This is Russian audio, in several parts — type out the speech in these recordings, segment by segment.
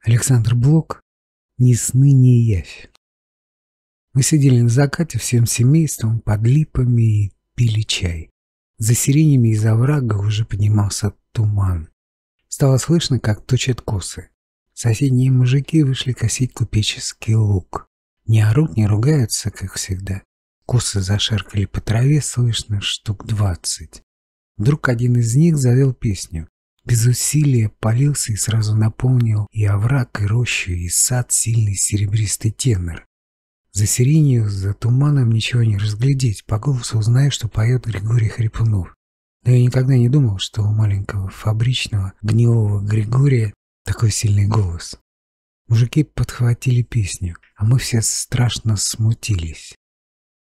Александр Блок «Ни сны, ни явь». Мы сидели на закате всем семейством под липами и пили чай. За сиренями из оврага уже поднимался туман. Стало слышно, как точат косы. Соседние мужики вышли косить купеческий лук. Не орут, не ругаются, как всегда. Косы зашаркали по траве, слышно штук двадцать. Вдруг один из них завел песню. Без усилия полился и сразу наполнил и овраг, и рощу, и сад сильный серебристый тенор. За сиренью, за туманом ничего не разглядеть, по голосу узнаю, что поет Григорий Хрипунов. Но я никогда не думал, что у маленького фабричного гнилого Григория такой сильный голос. Мужики подхватили песню, а мы все страшно смутились.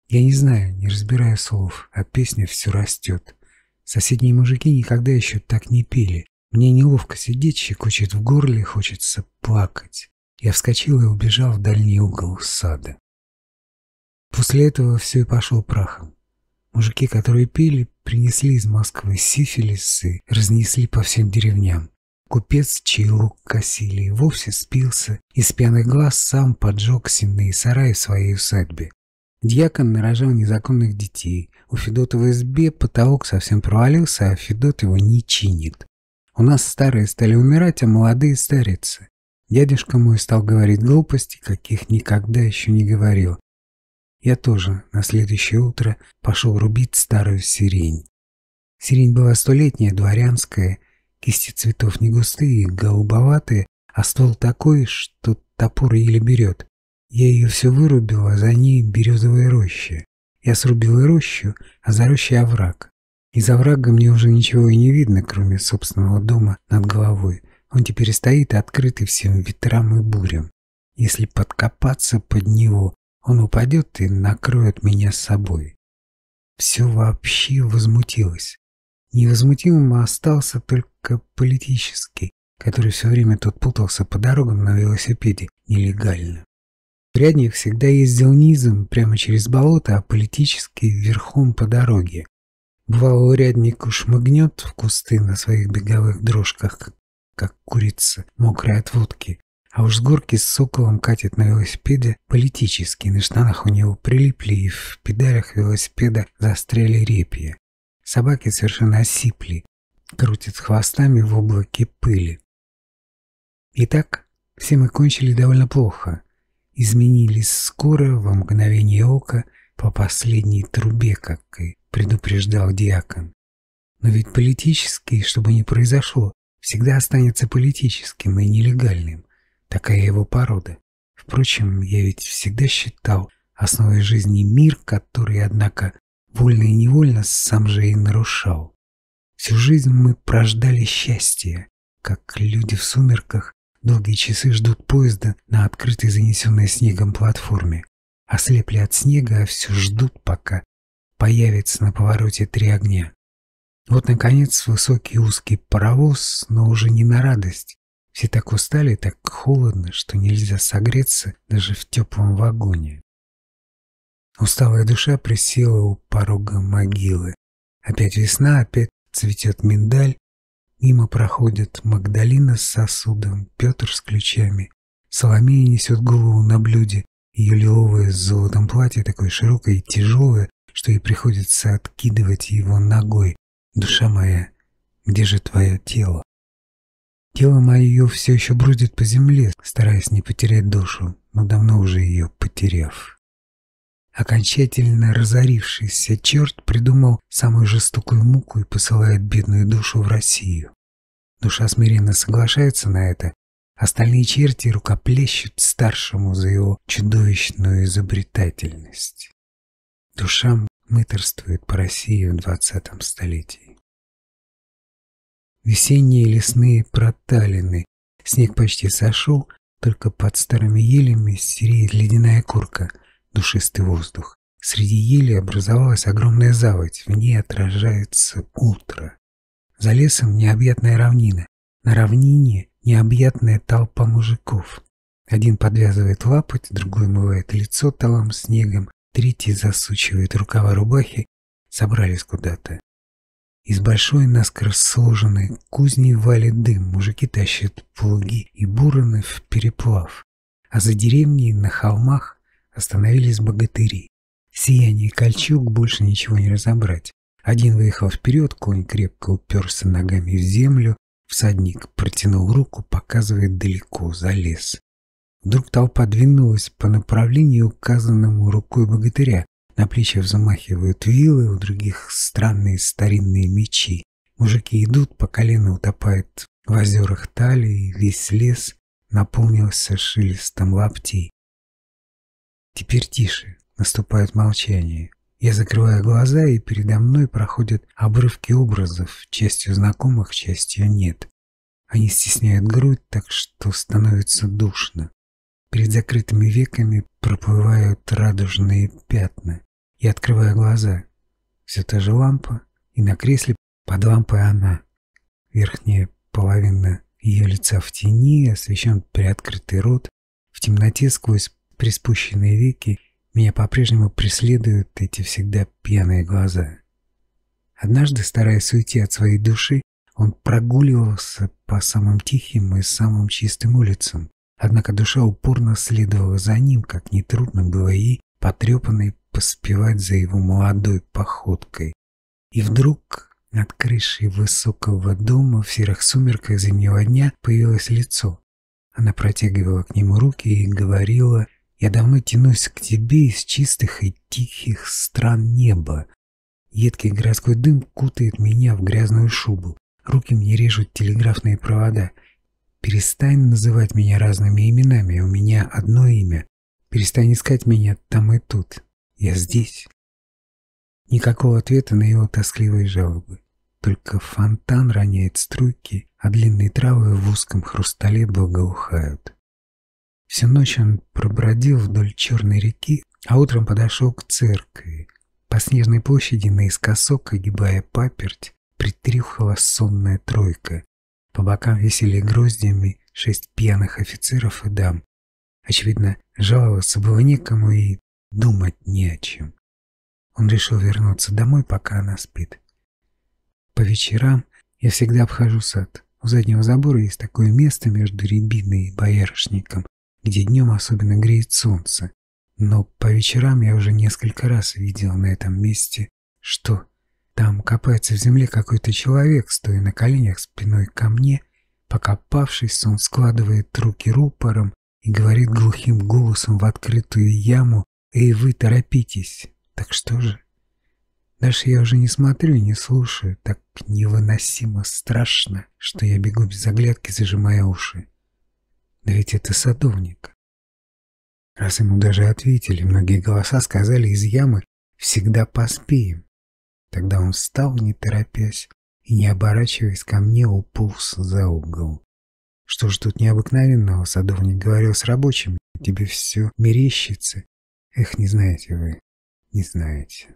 Я не знаю, не разбирая слов, а песня все растет. Соседние мужики никогда еще так не пели. Мне неловко сидеть, щекочет в горле, хочется плакать. Я вскочил и убежал в дальний угол сада. После этого все и пошло прахом. Мужики, которые пели, принесли из Москвы сифилис и разнесли по всем деревням. Купец, чей лук косили, вовсе спился, и с пьяных глаз сам поджег сенные сараи в своей усадьбе. Дьякон нарожал незаконных детей. У Федота в избе потолок совсем провалился, а Федот его не чинит. У нас старые стали умирать, а молодые старятся. Дядюшка мой стал говорить глупости, каких никогда еще не говорил. Я тоже на следующее утро пошел рубить старую сирень. Сирень была столетняя, дворянская, кисти цветов не густые, голубоватые, а ствол такой, что топор еле берет. Я ее все вырубил, а за ней березовая роща. Я срубил и рощу, а за рощей овраг. Из оврага мне уже ничего и не видно, кроме собственного дома над головой. Он теперь стоит открытый всем ветрам и бурям. Если подкопаться под него, он упадет и накроет меня с собой. Все вообще возмутилось. Невозмутимым остался только политический, который все время тут путался по дорогам на велосипеде нелегально. Урядник всегда ездил низом, прямо через болото, а политический верхом по дороге. Бывало, урядник ушмыгнет в кусты на своих беговых дрожках, как курица, мокрая от водки, а уж с горки с соколом катит на велосипеде политический, на штанах у него прилипли и в педалях велосипеда застряли репья. Собаки совершенно осипли, крутят хвостами в облаке пыли. Итак, все мы кончили довольно плохо изменились скоро, во мгновение ока, по последней трубе, как и предупреждал диакон. Но ведь политический, чтобы не произошло, всегда останется политическим и нелегальным. Такая его порода. Впрочем, я ведь всегда считал основой жизни мир, который, однако, вольно и невольно сам же и нарушал. Всю жизнь мы прождали счастье, как люди в сумерках Долгие часы ждут поезда на открытой занесенной снегом платформе. Ослепли от снега, а все ждут, пока появится на повороте три огня. Вот, наконец, высокий узкий паровоз, но уже не на радость. Все так устали, так холодно, что нельзя согреться даже в теплом вагоне. Усталая душа присела у порога могилы. Опять весна, опять цветет миндаль, Мимо проходят Магдалина с сосудом, Петр с ключами. Соломея несет голову на блюде. Лиловое с золотом платье такое широкое и тяжелое, что ей приходится откидывать его ногой. Душа моя, где же твое тело? Тело мое все еще бродит по земле, стараясь не потерять душу, но давно уже ее потеряв. Окончательно разорившийся черт придумал самую жестокую муку и посылает бедную душу в Россию. Душа смиренно соглашается на это, остальные черти рукоплещут старшему за его чудовищную изобретательность. Душа мыторствует по России в двадцатом столетии. Весенние лесные проталины, снег почти сошел, только под старыми елями сереет ледяная курка — душистый воздух. Среди ели образовалась огромная заводь, в ней отражается утро. За лесом необъятная равнина, на равнине необъятная толпа мужиков. Один подвязывает лапоть, другой мывает лицо талом снегом, третий засучивает рукава рубахи, собрались куда-то. Из большой наскоро сложенной кузни валит дым, мужики тащат плуги и бураны в переплав, а за деревней на холмах остановились богатыри. Сияние кольчуг больше ничего не разобрать. Один выехал вперед, конь крепко уперся ногами в землю, всадник протянул руку, показывает далеко, за лес. Вдруг толпа двинулась по направлению, указанному рукой богатыря. На плечи взмахивают вилы, у других странные старинные мечи. Мужики идут, по колено утопают в озерах талии, весь лес наполнился шелестом лаптей. Теперь тише, наступает молчание. Я закрываю глаза, и передо мной проходят обрывки образов, частью знакомых, частью нет. Они стесняют грудь так, что становится душно. Перед закрытыми веками проплывают радужные пятна. Я открываю глаза. Все та же лампа, и на кресле под лампой она. Верхняя половина ее лица в тени, освещен приоткрытый рот. В темноте сквозь приспущенные веки меня по-прежнему преследуют эти всегда пьяные глаза. Однажды, стараясь уйти от своей души, он прогуливался по самым тихим и самым чистым улицам, Однако душа упорно следовала за ним, как нетрудно было ей, потрепанной, поспевать за его молодой походкой. И вдруг над крышей высокого дома в серых сумерках зимнего дня появилось лицо. Она протягивала к нему руки и говорила, «Я давно тянусь к тебе из чистых и тихих стран неба. Едкий городской дым кутает меня в грязную шубу. Руки мне режут телеграфные провода. Перестань называть меня разными именами, у меня одно имя. Перестань искать меня там и тут. Я здесь. Никакого ответа на его тоскливые жалобы. Только фонтан роняет струйки, а длинные травы в узком хрустале благоухают. Всю ночь он пробродил вдоль черной реки, а утром подошел к церкви. По снежной площади наискосок, огибая паперть, притрюхала сонная тройка. По бокам висели гроздями шесть пьяных офицеров и дам. Очевидно, жаловаться было некому и думать не о чем. Он решил вернуться домой, пока она спит. По вечерам я всегда обхожу сад. У заднего забора есть такое место между рябиной и боярышником, где днем особенно греет солнце. Но по вечерам я уже несколько раз видел на этом месте, что там копается в земле какой-то человек, стоя на коленях спиной ко мне. Покопавшись, он складывает руки рупором и говорит глухим голосом в открытую яму «Эй, вы торопитесь!» Так что же? Дальше я уже не смотрю не слушаю. Так невыносимо страшно, что я бегу без оглядки, зажимая уши. Да ведь это садовник. Раз ему даже ответили, многие голоса сказали из ямы «Всегда поспеем». Тогда он встал, не торопясь, и, не оборачиваясь ко мне, уполз за угол. Что ж тут необыкновенного, садовник говорил с рабочими, тебе все мерещится. Эх, не знаете вы, не знаете.